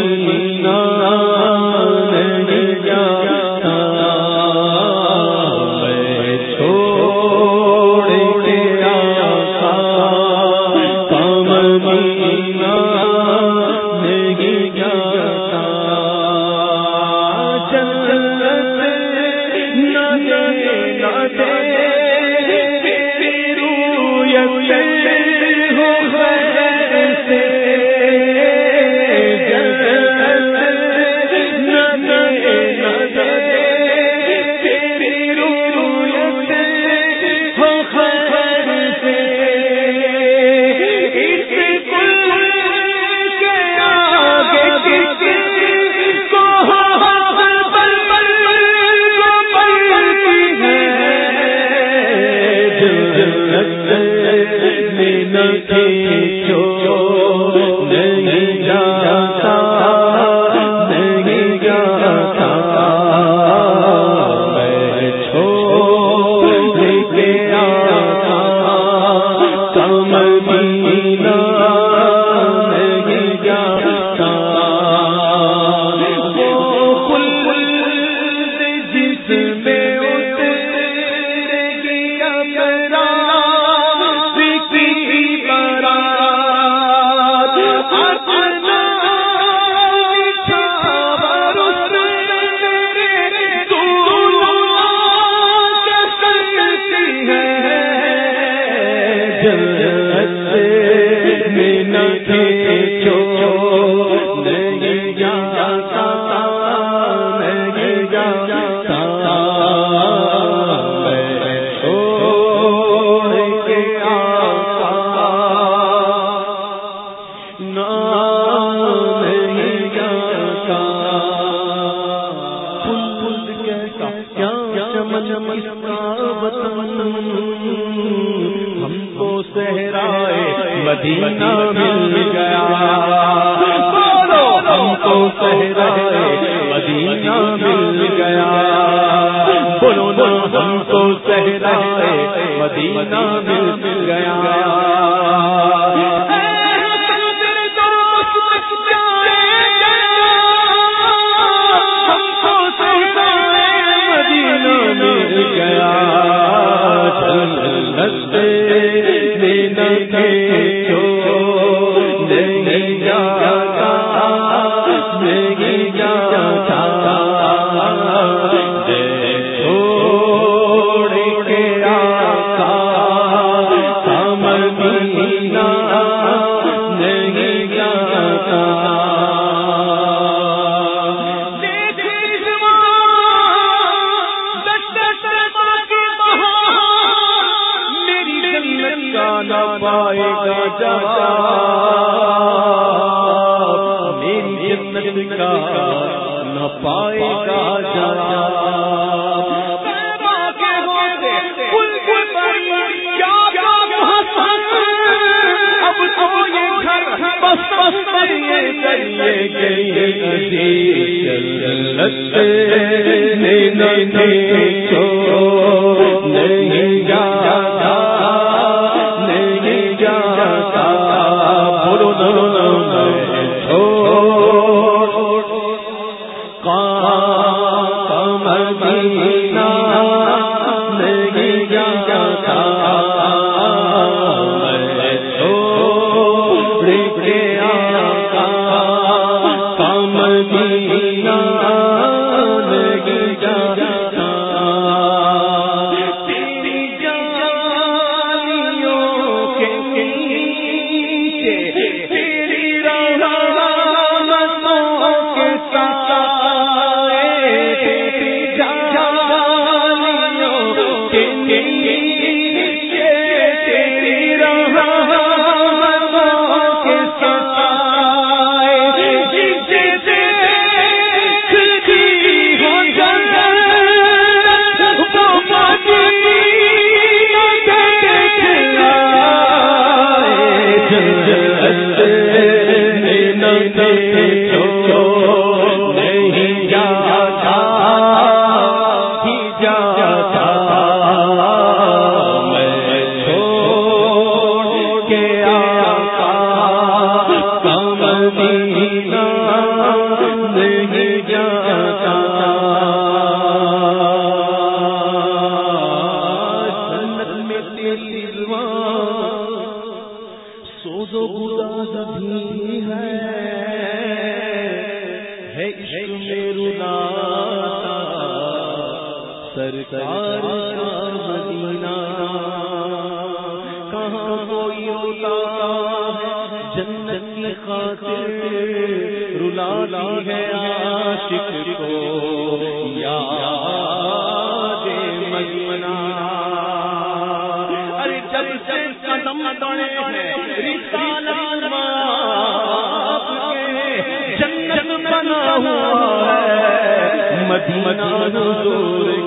مدینہ مدینہ مل گیا۔ ہم کو صحرائے مدینہ مل گیا۔ بولو ہم کو صحرائے مدینہ مل گیا۔ کا نہ پائے گا نہیں جا خاطر رلا ہے عاشق کو۔ یا مجمنا ارے جب سے قدم دوڑے ہیں، رسالہ بنا ہوا ہے۔ مدینہ حضور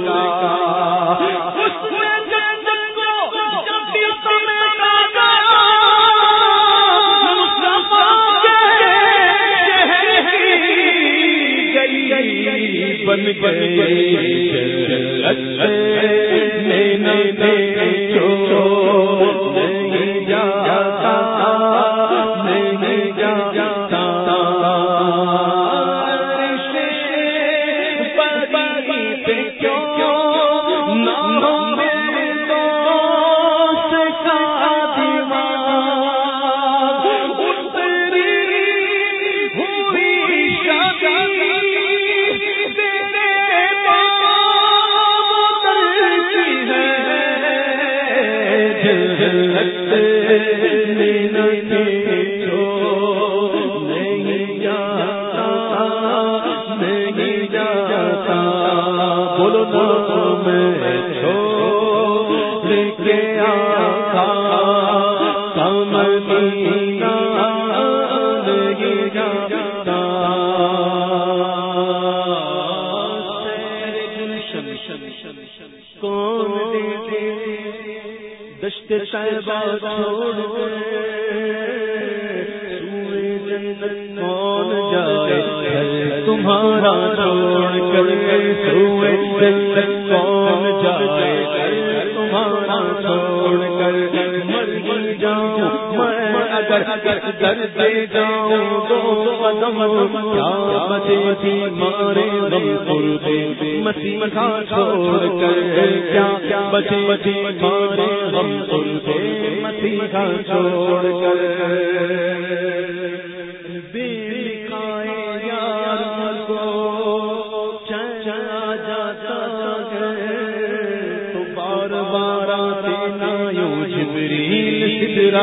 کون دیتے دشت طیبہ چھوڑو سوئے کون جائے؟ گھر تمہارا چھوڑ کر سوئے جنت کون جائے؟ گھر تمہارا چھوڑ کر مر جاؤ مر اگر در دے جاؤں دو قدم مارے غم پردے مسیحا چھوڑ کر کیا بچے تھی مارے غم پردے مسیحا چھوڑ کر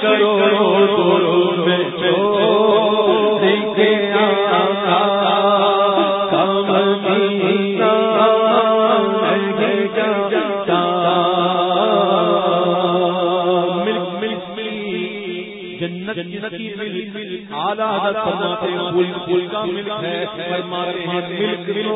کرو رو میں چھو ملک کا ملک ہے۔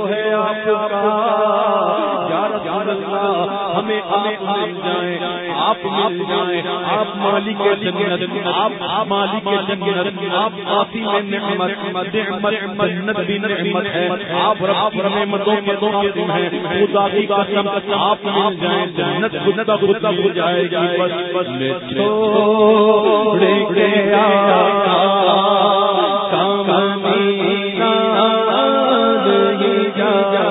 ہے آپ کا۔ رسول اللہ، ہمیں آپ مل جائیں، آپ مل جائیں، آپ مالک جنت، آپ مالک جنت، آپ کافی میں نعمت نعمت جنت بھی نعمت ہے، آپ رب نعمتوں کے دو قسم ہیں، خدا کی قسم، آپ مل جائیں، جنت کا خدا ہو جائے گی۔ بس بس چھوڑ کے آقا کامانی نال ہی جا۔